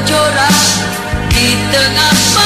bercorak di tengah